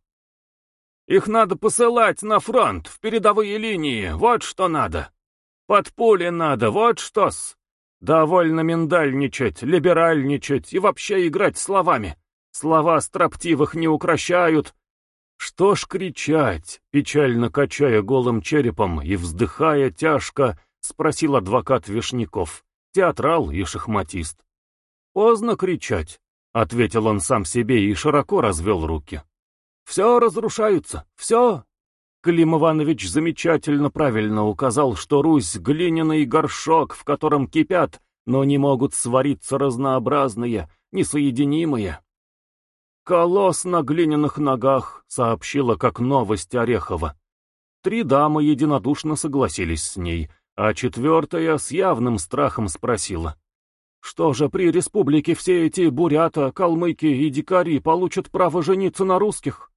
«Их надо посылать на фронт, в передовые линии, вот что надо. Под пули надо, вот что-с. Довольно миндальничать, либеральничать и вообще играть словами. Слова строптивых не укращают. Что ж кричать, печально качая голым черепом и вздыхая тяжко, спросил адвокат Вишняков, театрал и шахматист. «Поздно кричать», — ответил он сам себе и широко развел руки. «Все разрушается, все!» Клим Иванович замечательно правильно указал, что Русь — глиняный горшок, в котором кипят, но не могут свариться разнообразные, несоединимые. «Колосс на глиняных ногах», — сообщила как новость Орехова. Три дамы единодушно согласились с ней, а четвертая с явным страхом спросила. «Что же при республике все эти бурята, калмыки и дикари получат право жениться на русских?»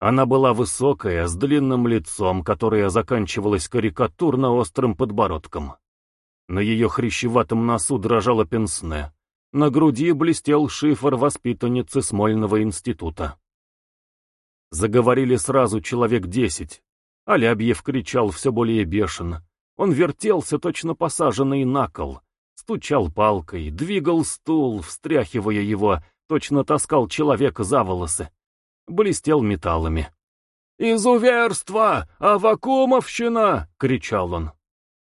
Она была высокая, с длинным лицом, которое заканчивалось карикатурно острым подбородком. На ее хрящеватом носу дрожала пенсне. На груди блестел шифр воспитанницы Смольного института. Заговорили сразу человек десять. Алябьев кричал все более бешено. Он вертелся, точно посаженный на кол, стучал палкой, двигал стул, встряхивая его, точно таскал человека за волосы. Блестел металлами. «Изуверство! Авакумовщина!» — кричал он.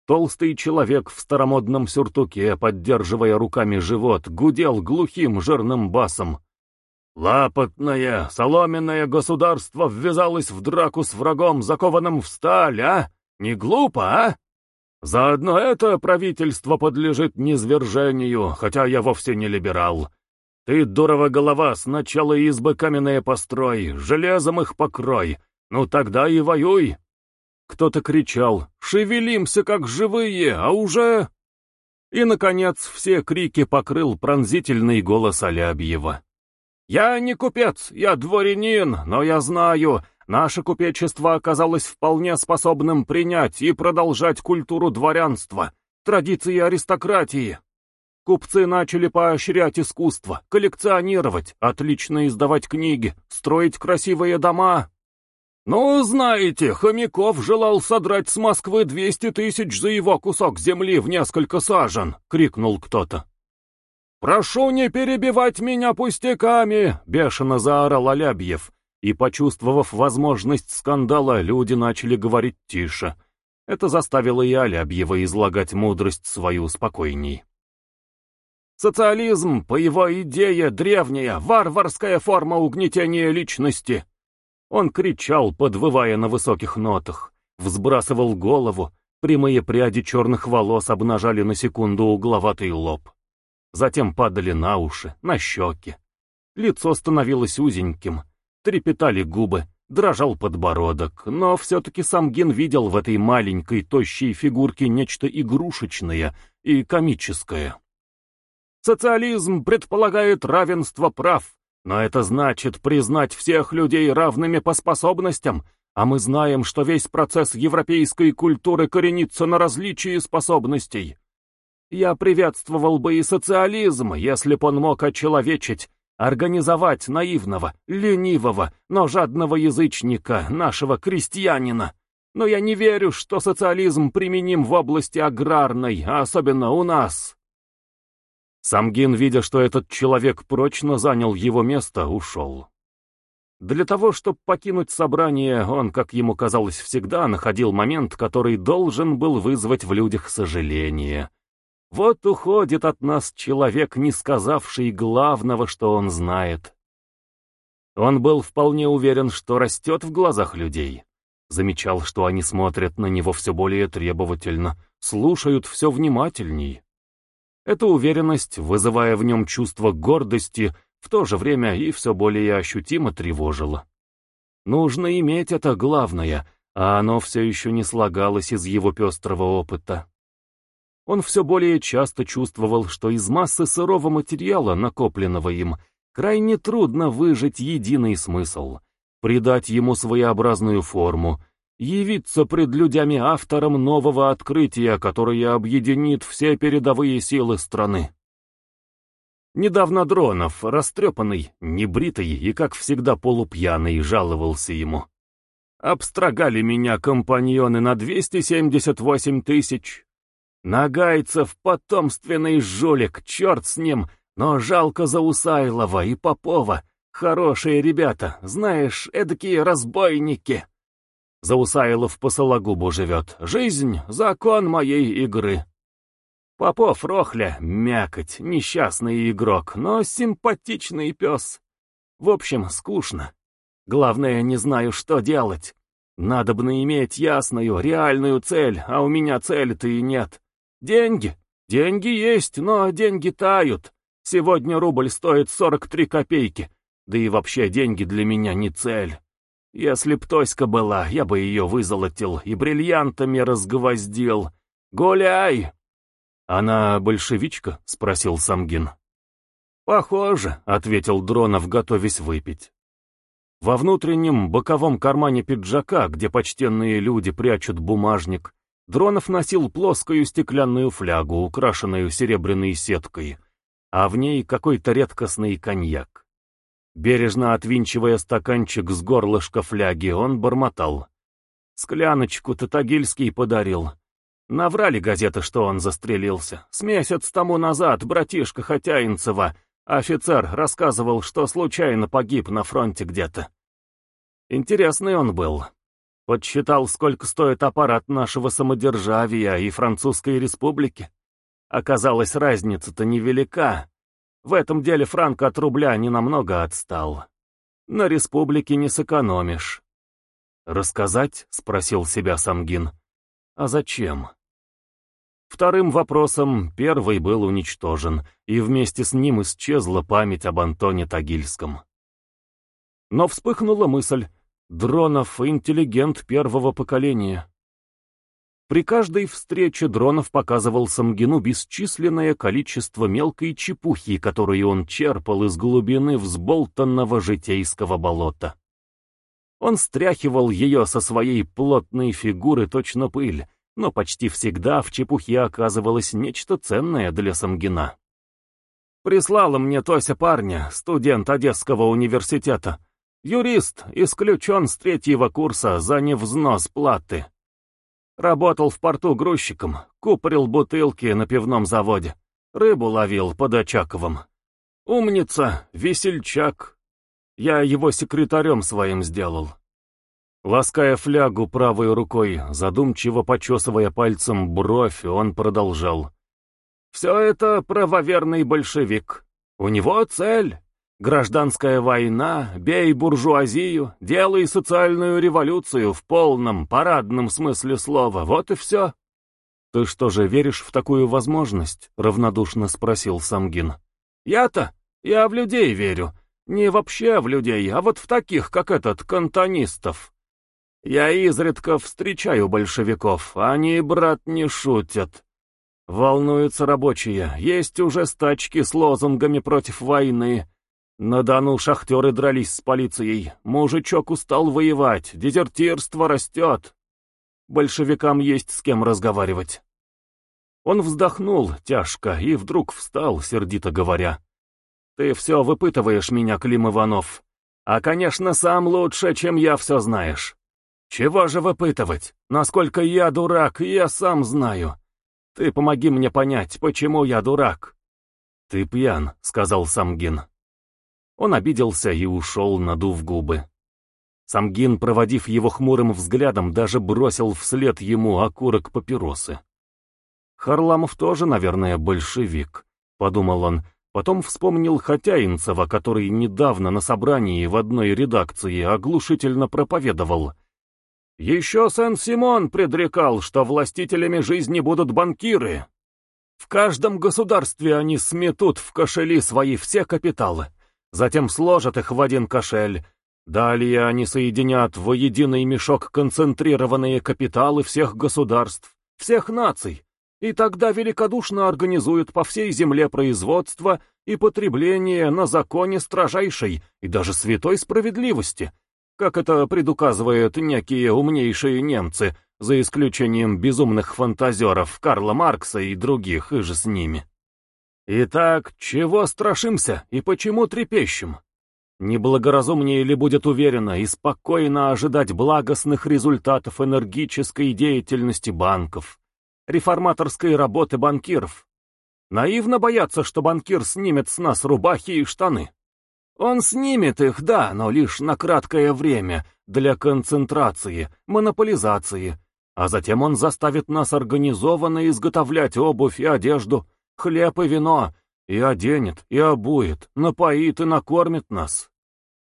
Толстый человек в старомодном сюртуке, поддерживая руками живот, гудел глухим жирным басом. «Лапотное, соломенное государство ввязалось в драку с врагом, закованным в сталь, а? Не глупо, а? Заодно это правительство подлежит низвержению, хотя я вовсе не либерал. Ты, дурова голова, сначала избы каменные построй, железом их покрой, ну тогда и воюй, кто-то кричал «Шевелимся, как живые, а уже...» И, наконец, все крики покрыл пронзительный голос Алябьева. «Я не купец, я дворянин, но я знаю, наше купечество оказалось вполне способным принять и продолжать культуру дворянства, традиции аристократии. Купцы начали поощрять искусство, коллекционировать, отлично издавать книги, строить красивые дома, «Ну, знаете, Хомяков желал содрать с Москвы двести тысяч за его кусок земли в несколько сажен!» — крикнул кто-то. «Прошу не перебивать меня пустяками!» — бешено заорал Алябьев. И, почувствовав возможность скандала, люди начали говорить тише. Это заставило и Алябьева излагать мудрость свою спокойней. Социализм, по его идее, древняя, варварская форма угнетения личности. Он кричал, подвывая на высоких нотах, взбрасывал голову, прямые пряди черных волос обнажали на секунду угловатый лоб. Затем падали на уши, на щеки. Лицо становилось узеньким, трепетали губы, дрожал подбородок, но все-таки Самгин видел в этой маленькой, тощей фигурке нечто игрушечное и комическое. Социализм предполагает равенство прав, но это значит признать всех людей равными по способностям, а мы знаем, что весь процесс европейской культуры коренится на различии способностей. Я приветствовал бы и социализм, если б он мог очеловечить, организовать наивного, ленивого, но жадного язычника, нашего крестьянина. Но я не верю, что социализм применим в области аграрной, а особенно у нас. Самгин, видя, что этот человек прочно занял его место, ушел. Для того, чтобы покинуть собрание, он, как ему казалось, всегда находил момент, который должен был вызвать в людях сожаление. Вот уходит от нас человек, не сказавший главного, что он знает. Он был вполне уверен, что растет в глазах людей. Замечал, что они смотрят на него все более требовательно, слушают все внимательней. Эта уверенность, вызывая в нем чувство гордости, в то же время и все более ощутимо тревожила. Нужно иметь это главное, а оно все еще не слагалось из его пестрого опыта. Он все более часто чувствовал, что из массы сырого материала, накопленного им, крайне трудно выжать единый смысл, придать ему своеобразную форму, явиться пред людьми автором нового открытия, которое объединит все передовые силы страны. Недавно Дронов, растрепанный, небритый и, как всегда, полупьяный, жаловался ему. Обстрогали меня компаньоны на 278 тысяч. Нагайцев потомственный жулик, черт с ним, но жалко Заусайлова и Попова. Хорошие ребята, знаешь, эдакие разбойники. Заусайлов по Сологубу живет. Жизнь — закон моей игры. Попов Рохля — мякоть, несчастный игрок, но симпатичный пес. В общем, скучно. Главное, не знаю, что делать. Надобно иметь ясную, реальную цель, а у меня цели-то и нет. Деньги. Деньги есть, но деньги тают. Сегодня рубль стоит 43 копейки. Да и вообще деньги для меня не цель. Если б Тоська была, я бы ее вызолотил и бриллиантами разгвоздил. Гуляй! «Она большевичка?» — спросил Самгин. «Похоже», — ответил Дронов, готовясь выпить. Во внутреннем боковом кармане пиджака, где почтенные люди прячут бумажник, Дронов носил плоскую стеклянную флягу, украшенную серебряной сеткой, а в ней какой-то редкостный коньяк. Бережно отвинчивая стаканчик с горлышка фляги, он бормотал. «Скляночку Татагильский подарил. Наврали газеты, что он застрелился. С месяц тому назад братишка Хотяинцева, офицер, рассказывал, что случайно погиб на фронте где-то. Интересный он был. Подсчитал, сколько стоит аппарат нашего самодержавия и Французской республики. Оказалось, разница-то невелика. В этом деле франк от рубля ненамного отстал. На республике не сэкономишь. «Рассказать?» — спросил себя Самгин. «А зачем?» Вторым вопросом первый был уничтожен, и вместе с ним исчезла память об Антоне Тагильском. Но вспыхнула мысль, Дронов — интеллигент первого поколения. При каждой встрече Дронов показывал Самгину бесчисленное количество мелкой чепухи, которую он черпал из глубины взболтанного житейского болота. Он стряхивал ее со своей плотной фигуры точно пыль, но почти всегда в чепухе оказывалось нечто ценное для Самгина. Прислала мне Тося парня, студент Одесского университета. Юрист, исключен с третьего курса за невзнос платы. Работал в порту грузчиком, купорил бутылки на пивном заводе. Рыбу ловил под Очаковым. Умница, весельчак. Я его секретарем своим сделал. Лаская флягу правой рукой, задумчиво почесывая пальцем бровь, он продолжал. «Все это правоверный большевик. У него цель. Гражданская война, бей буржуазию, делай социальную революцию в полном, парадном смысле слова. Вот и все». «Ты что же, веришь в такую возможность?» — равнодушно спросил Самгин. «Я-то? Я в людей верю. Не вообще в людей, а вот в таких, как этот, кантонистов. Я изредка встречаю большевиков, они, брат, не шутят. Волнуются рабочие, есть уже стачки с лозунгами против войны. На Дону шахтеры дрались с полицией, мужичок устал воевать, дезертирство растет. Большевикам есть с кем разговаривать. Он вздохнул тяжко и вдруг встал, сердито говоря. «Ты все выпытываешь меня, Клим Иванов. А, конечно, сам лучше, чем я все знаешь. «Чего же выпытывать? Насколько я дурак, я сам знаю. Ты помоги мне понять, почему я дурак». «Ты пьян», — сказал Самгин. Он обиделся и ушел, надув губы. Самгин, проводив его хмурым взглядом, даже бросил вслед ему окурок папиросы. «Харламов тоже, наверное, большевик», — подумал он, потом вспомнил Хотяинцева, который недавно на собрании в одной редакции оглушительно проповедовал — еще Сен-Симон предрекал, что властителями жизни будут банкиры. В каждом государстве они сметут в кошели свои все капиталы, затем сложат их в один кошель. Далее они соединят в единый мешок концентрированные капиталы всех государств, всех наций, и тогда великодушно организуют по всей земле производство и потребление на законе строжайшей и даже святой справедливости, как это предуказывают некие умнейшие немцы, за исключением безумных фантазеров Карла Маркса и других, и же с ними. Итак, чего страшимся и почему трепещем? Неблагоразумнее ли будет уверенно и спокойно ожидать благостных результатов энергической деятельности банков, реформаторской работы банкиров? Наивно бояться, что банкир снимет с нас рубахи и штаны. Он снимет их, да, но лишь на краткое время, для концентрации, монополизации. А затем он заставит нас организованно изготовлять обувь и одежду, хлеб и вино, и оденет, и обует, напоит и накормит нас.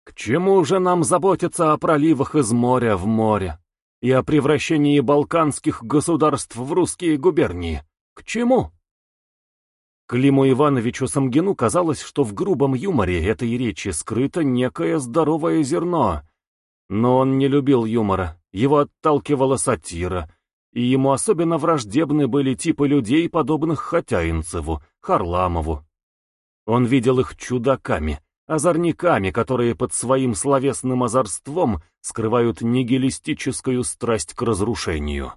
К чему же нам заботиться о проливах из моря в море и о превращении балканских государств в русские губернии? К чему? Климу Ивановичу Самгину казалось, что в грубом юморе этой речи скрыто некое здоровое зерно. Но он не любил юмора, его отталкивала сатира, и ему особенно враждебны были типы людей, подобных Хотяинцеву, Харламову. Он видел их чудаками, озорниками, которые под своим словесным озорством скрывают нигилистическую страсть к разрушению.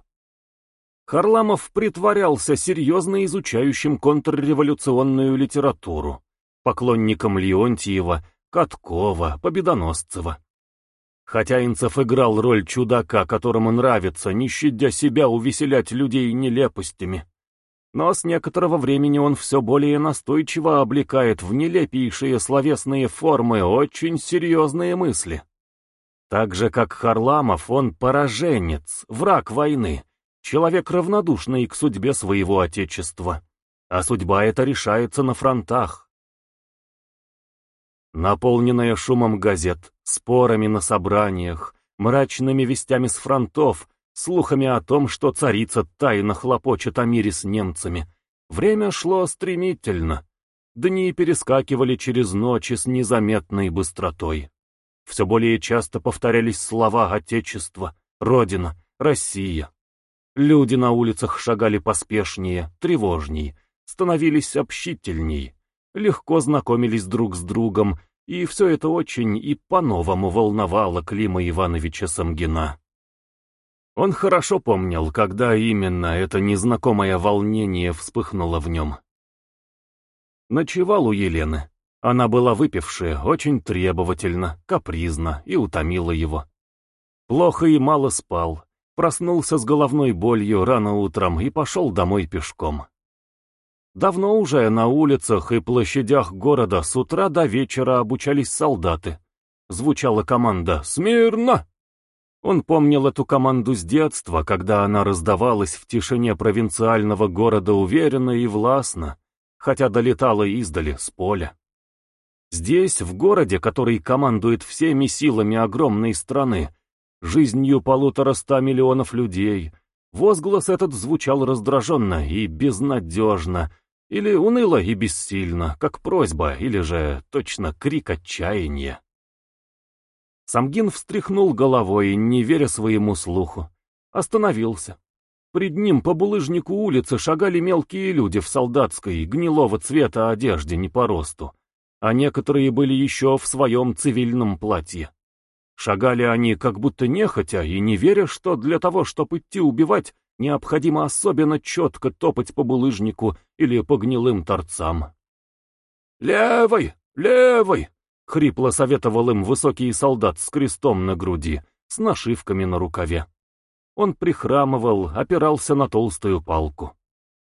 Харламов притворялся серьезно изучающим контрреволюционную литературу, поклонником Леонтьева, Каткова, Победоносцева. Хотя Инцев играл роль чудака, которому нравится, не щадя себя, увеселять людей нелепостями. Но с некоторого времени он все более настойчиво облекает в нелепейшие словесные формы очень серьезные мысли. Так же, как Харламов, он пораженец, враг войны, Человек равнодушный к судьбе своего отечества, а судьба эта решается на фронтах. Наполненная шумом газет, спорами на собраниях, мрачными вестями с фронтов, слухами о том, что царица тайно хлопочет о мире с немцами, время шло стремительно. Дни перескакивали через ночи с незаметной быстротой. Все более часто повторялись слова «Отечество», «Родина», «Россия». Люди на улицах шагали поспешнее, тревожней, становились общительней, легко знакомились друг с другом, и все это очень и по-новому волновало Клима Ивановича Самгина. Он хорошо помнил, когда именно это незнакомое волнение вспыхнуло в нем. Ночевал у Елены. Она была выпившая, очень требовательна, капризна и утомила его. Плохо и мало спал, Проснулся с головной болью рано утром и пошел домой пешком. Давно уже на улицах и площадях города с утра до вечера обучались солдаты. Звучала команда «Смирно!». Он помнил эту команду с детства, когда она раздавалась в тишине провинциального города уверенно и властно, хотя долетала издали, с поля. Здесь, в городе, который командует всеми силами огромной страны, жизнью полутора ста миллионов людей. Возглас этот звучал раздраженно и безнадежно, или уныло и бессильно, как просьба, или же точно крик отчаяния. Самгин встряхнул головой, не веря своему слуху. Остановился. Пред ним по булыжнику улицы шагали мелкие люди в солдатской, гнилого цвета одежде не по росту, а некоторые были еще в своем цивильном платье. Шагали они как будто нехотя и не веря, что для того, чтобы идти убивать, необходимо особенно четко топать по булыжнику или по гнилым торцам. «Левой! Левой!» — хрипло советовал им высокий солдат с крестом на груди, с нашивками на рукаве. Он прихрамывал, опирался на толстую палку.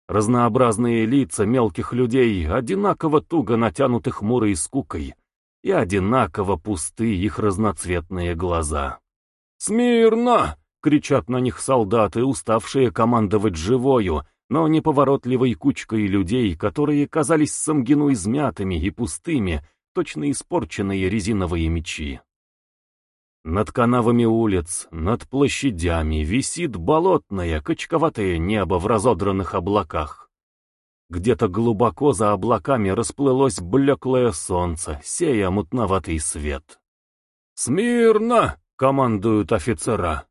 Разнообразные лица мелких людей одинаково туго натянуты хмурой скукой, и одинаково пусты их разноцветные глаза. «Смирно!» — кричат на них солдаты, уставшие командовать живою, но неповоротливой кучкой людей, которые казались Самгину измятыми и пустыми, точно испорченные резиновые мечи. Над канавами улиц, над площадями висит болотное, качковатое небо в разодранных облаках. Где-то глубоко за облаками расплылось блеклое солнце, сея мутноватый свет. «Смирно!» — командуют офицера.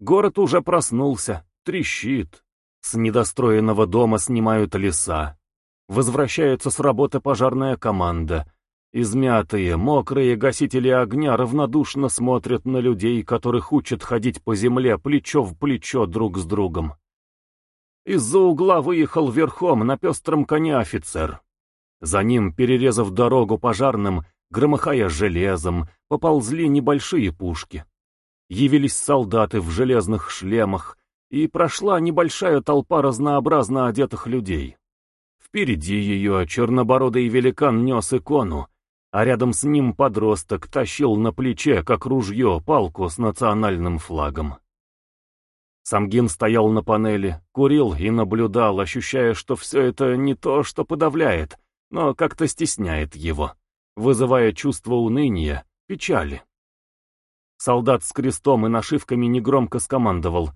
Город уже проснулся, трещит. С недостроенного дома снимают леса. Возвращается с работы пожарная команда. Измятые, мокрые гасители огня равнодушно смотрят на людей, которых учат ходить по земле плечо в плечо друг с другом. Из-за угла выехал верхом на пестром коне офицер. За ним, перерезав дорогу пожарным, громыхая железом, поползли небольшие пушки. Явились солдаты в железных шлемах, и прошла небольшая толпа разнообразно одетых людей. Впереди ее чернобородый великан нес икону, а рядом с ним подросток тащил на плече, как ружье, палку с национальным флагом. Самгин стоял на панели, курил и наблюдал, ощущая, что все это не то, что подавляет, но как-то стесняет его, вызывая чувство уныния, печали. Солдат с крестом и нашивками негромко скомандовал.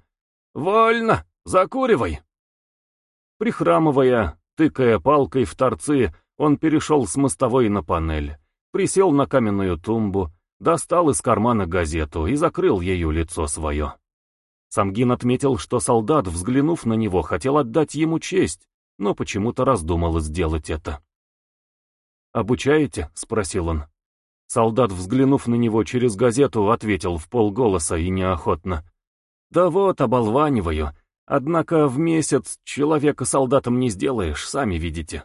«Вольно! Закуривай!» Прихрамывая, тыкая палкой в торцы, он перешел с мостовой на панель, присел на каменную тумбу, достал из кармана газету и закрыл ею лицо свое. Самгин отметил, что солдат, взглянув на него, хотел отдать ему честь, но почему-то раздумал сделать это. «Обучаете?» — спросил он. Солдат, взглянув на него через газету, ответил в полголоса и неохотно. «Да вот, оболваниваю. Однако в месяц человека солдатом не сделаешь, сами видите».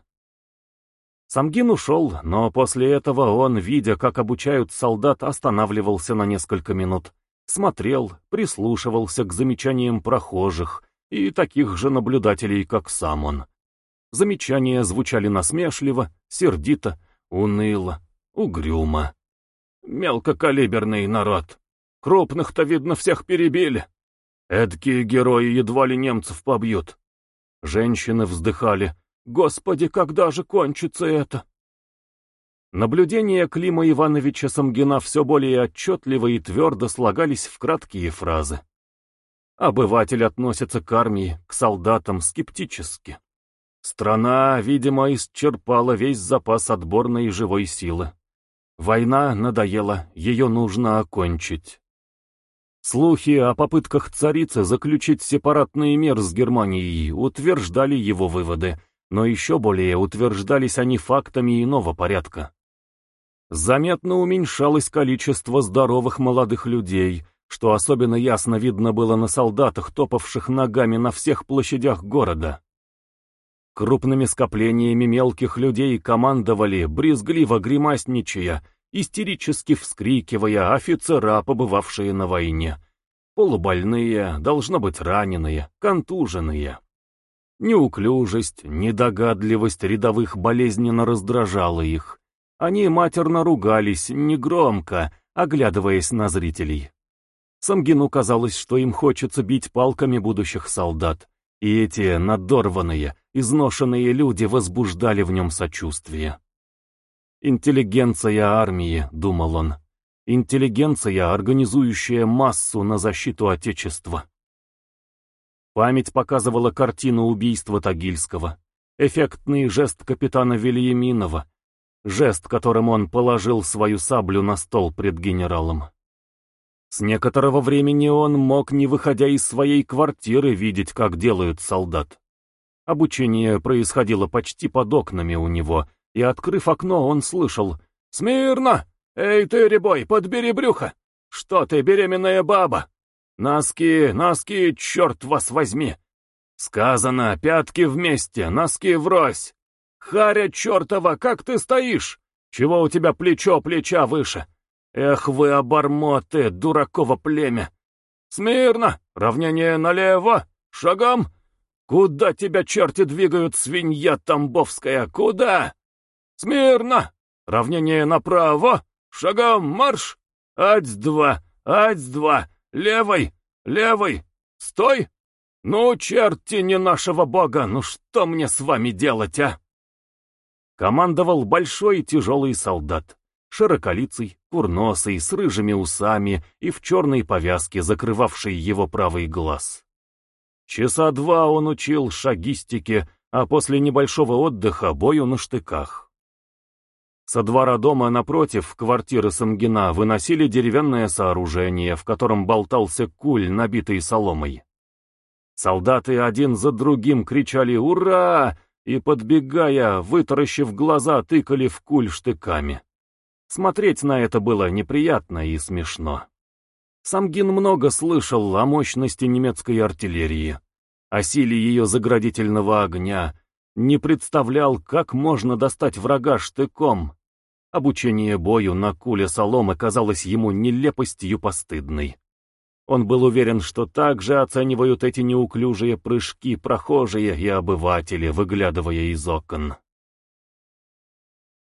Самгин ушел, но после этого он, видя, как обучают солдат, останавливался на несколько минут, смотрел, прислушивался к замечаниям прохожих и таких же наблюдателей, как сам он. Замечания звучали насмешливо, сердито, уныло, угрюмо. Мелкокалиберный народ. Крупных-то, видно, всех перебили. Эдкие герои едва ли немцев побьют. Женщины вздыхали. Господи, когда же кончится это? Наблюдения Клима Ивановича Самгина все более отчетливо и твердо слагались в краткие фразы. Обыватель относится к армии, к солдатам скептически. Страна, видимо, исчерпала весь запас отборной живой силы. Война надоела, ее нужно окончить. Слухи о попытках царицы заключить сепаратный мир с Германией утверждали его выводы, но еще более утверждались они фактами иного порядка. Заметно уменьшалось количество здоровых молодых людей, что особенно ясно видно было на солдатах, топавших ногами на всех площадях города. Крупными скоплениями мелких людей командовали, брезгливо гримасничая, истерически вскрикивая офицера, побывавшие на войне. Полубольные, должно быть раненые, контуженные. Неуклюжесть, недогадливость рядовых болезненно раздражала их. Они матерно ругались, негромко, оглядываясь на зрителей. Самгину казалось, что им хочется бить палками будущих солдат, и эти надорванные, изношенные люди возбуждали в нем сочувствие. «Интеллигенция армии», — думал он, — «интеллигенция, организующая массу на защиту Отечества». Память показывала картину убийства Тагильского, эффектный жест капитана Вильяминова, жест, которым он положил свою саблю на стол пред генералом. С некоторого времени он мог, не выходя из своей квартиры, видеть, как делают солдат. Обучение происходило почти под окнами у него, и, открыв окно, он слышал «Смирно! Эй ты, ребой, подбери брюхо! Что ты, беременная баба? Носки, носки, черт вас возьми! Сказано, пятки вместе, носки врозь! Харя чертова, как ты стоишь? Чего у тебя плечо плеча выше? Эх вы, обормоты, дураково племя! Смирно! Равнение налево! Шагом! Куда тебя черти двигают, свинья тамбовская? Куда? Смирно! Равнение направо! Шагом марш! Ать-два! Ать-два! Левой! Левой! Стой! Ну, черти не нашего бога, ну что мне с вами делать, а? Командовал большой тяжелый солдат широколицый, курносый, с рыжими усами и в черной повязке, закрывавшей его правый глаз. Часа два он учил шагистике, а после небольшого отдыха бою на штыках. Со двора дома напротив квартиры Самгина выносили деревянное сооружение, в котором болтался куль, набитый соломой. Солдаты один за другим кричали «Ура!» и, подбегая, вытаращив глаза, тыкали в куль штыками. Смотреть на это было неприятно и смешно. Самгин много слышал о мощности немецкой артиллерии, о силе ее заградительного огня, не представлял, как можно достать врага штыком. Обучение бою на куле соломы казалось ему нелепостью постыдной. Он был уверен, что так же оценивают эти неуклюжие прыжки прохожие и обыватели, выглядывая из окон.